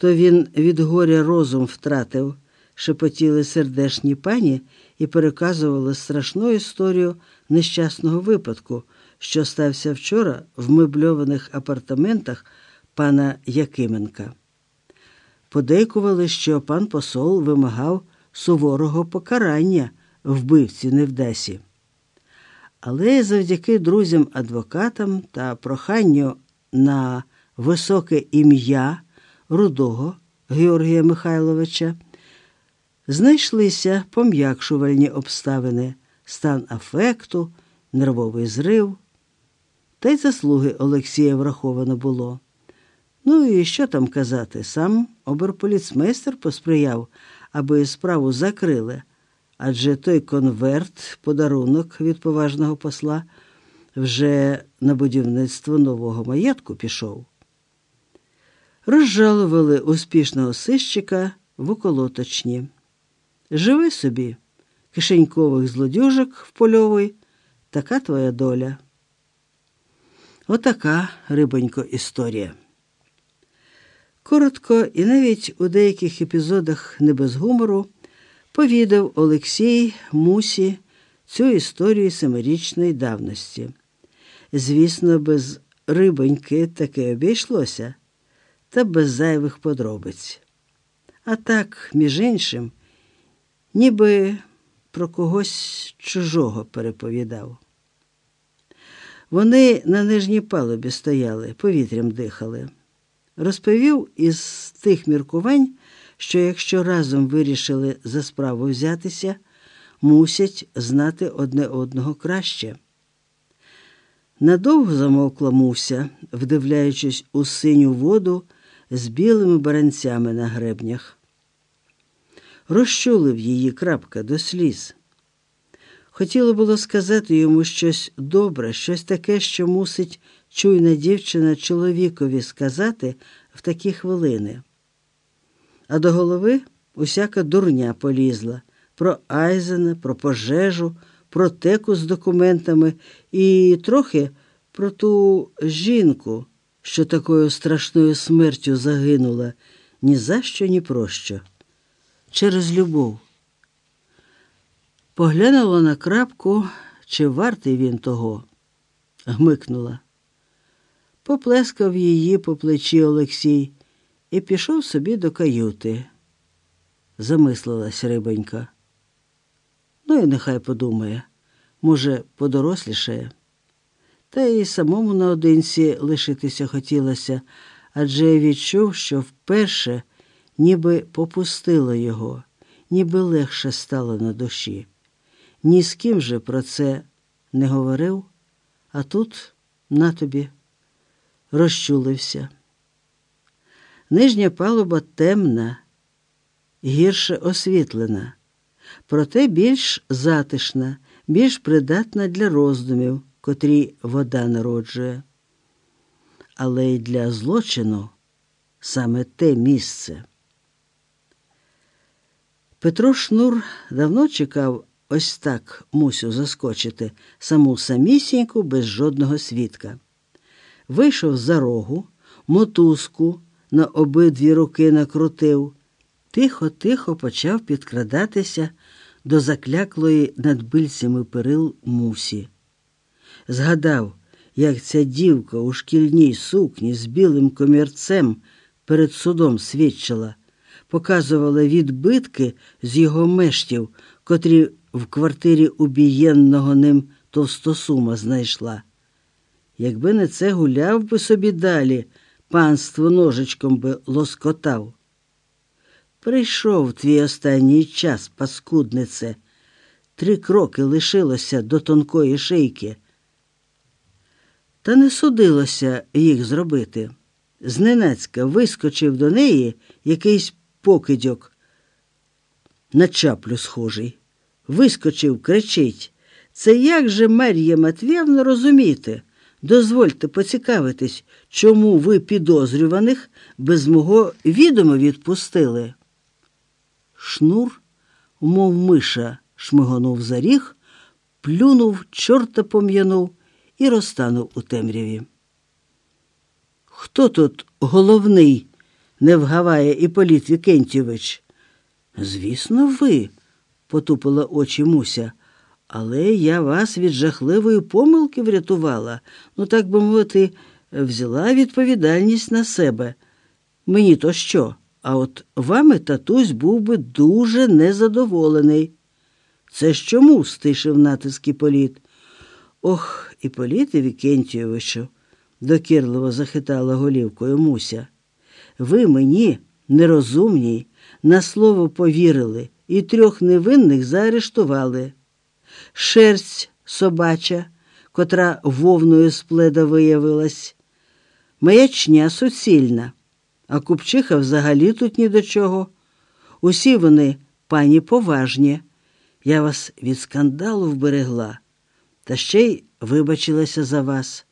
То він від горя розум втратив, шепотіли сердешні пані і переказували страшну історію нещасного випадку, що стався вчора в мебльованих апартаментах пана Якименка. Подейкували, що пан посол вимагав суворого покарання вбивці Невдасі. Але завдяки друзям-адвокатам та проханню на високе ім'я рудого Георгія Михайловича знайшлися пом'якшувальні обставини, стан афекту, нервовий зрив. Та й заслуги Олексія враховано було. Ну і що там казати, сам оберполіцмейстер посприяв, аби справу закрили, адже той конверт, подарунок від поважного посла, вже на будівництво нового маєтку пішов. Розжалували успішного сищика в околоточні. Живи собі, кишенькових злодюжок впольовуй, така твоя доля. Отака, рибонько, історія. Коротко і навіть у деяких епізодах не без гумору повідав Олексій Мусі цю історію семирічної давності. Звісно, без рибоньки таки обійшлося, та без зайвих подробиць. А так, між іншим, ніби про когось чужого переповідав. Вони на нижній палубі стояли, повітрям дихали. Розповів із тих міркувань, що якщо разом вирішили за справу взятися, мусять знати одне одного краще. Надовго замовкла Муся, вдивляючись у синю воду з білими баранцями на гребнях. Розчулив її крапка до сліз. Хотіло було сказати йому щось добре, щось таке, що мусить чуйна дівчина чоловікові сказати в такі хвилини. А до голови усяка дурня полізла про Айзена, про пожежу, про теку з документами і трохи про ту жінку, що такою страшною смертю загинула ні за що, ні про що. Через любов. Поглянула на крапку, чи вартий він того, гмикнула. Поплескав її по плечі Олексій і пішов собі до каюти. Замислилась рибонька. Ну і нехай подумає, може, подорослішає. Та й самому наодинці лишитися хотілося, адже відчув, що вперше ніби попустило його, ніби легше стало на душі. Ні з ким же про це не говорив, а тут на тобі розчулився. Нижня палуба темна, гірше освітлена, проте більш затишна, більш придатна для роздумів, котрі вода народжує. Але й для злочину саме те місце. Петро Шнур давно чекав ось так мусю заскочити саму самісіньку без жодного свідка. Вийшов за рогу, мотузку на обидві руки накрутив, тихо-тихо почав підкрадатися до закляклої над бильцями перил мусі. Згадав, як ця дівка у шкільній сукні з білим комірцем перед судом свідчила, показувала відбитки з його мештів, котрі в квартирі убієнного ним товстосума знайшла. Якби не це гуляв би собі далі, панство ножичком би лоскотав. Прийшов твій останній час, паскуднице. Три кроки лишилося до тонкої шийки. Та не судилося їх зробити. Зненацька вискочив до неї якийсь покидьок на чаплю схожий. Вискочив, кричить. Це як же Мар'я Матвєвна розуміти? Дозвольте поцікавитись, чому ви підозрюваних без мого відома відпустили. Шнур, мов миша, шмигонув за ріг, плюнув, чорта пом'янув і розтанув у темряві. Хто тут головний? не вгаває Іполіт Вікентьович. Звісно, ви, потупила очі Муся, але я вас від жахливої помилки врятувала, ну, так би мовити, взяла відповідальність на себе. Мені то що? А от вами татусь був би дуже незадоволений. Це ж чому? стишив натиск Іполіт. Ох, Іполіте Вікентійовичу, докірливо захитала голівкою Муся. Ви мені, нерозумній, на слово повірили і трьох невинних заарештували. Шерсть собача, котра вовною з пледа виявилась, маячня суцільна, а купчиха взагалі тут ні до чого. Усі вони, пані, поважні. Я вас від скандалу вберегла, та ще й вибачилася за вас.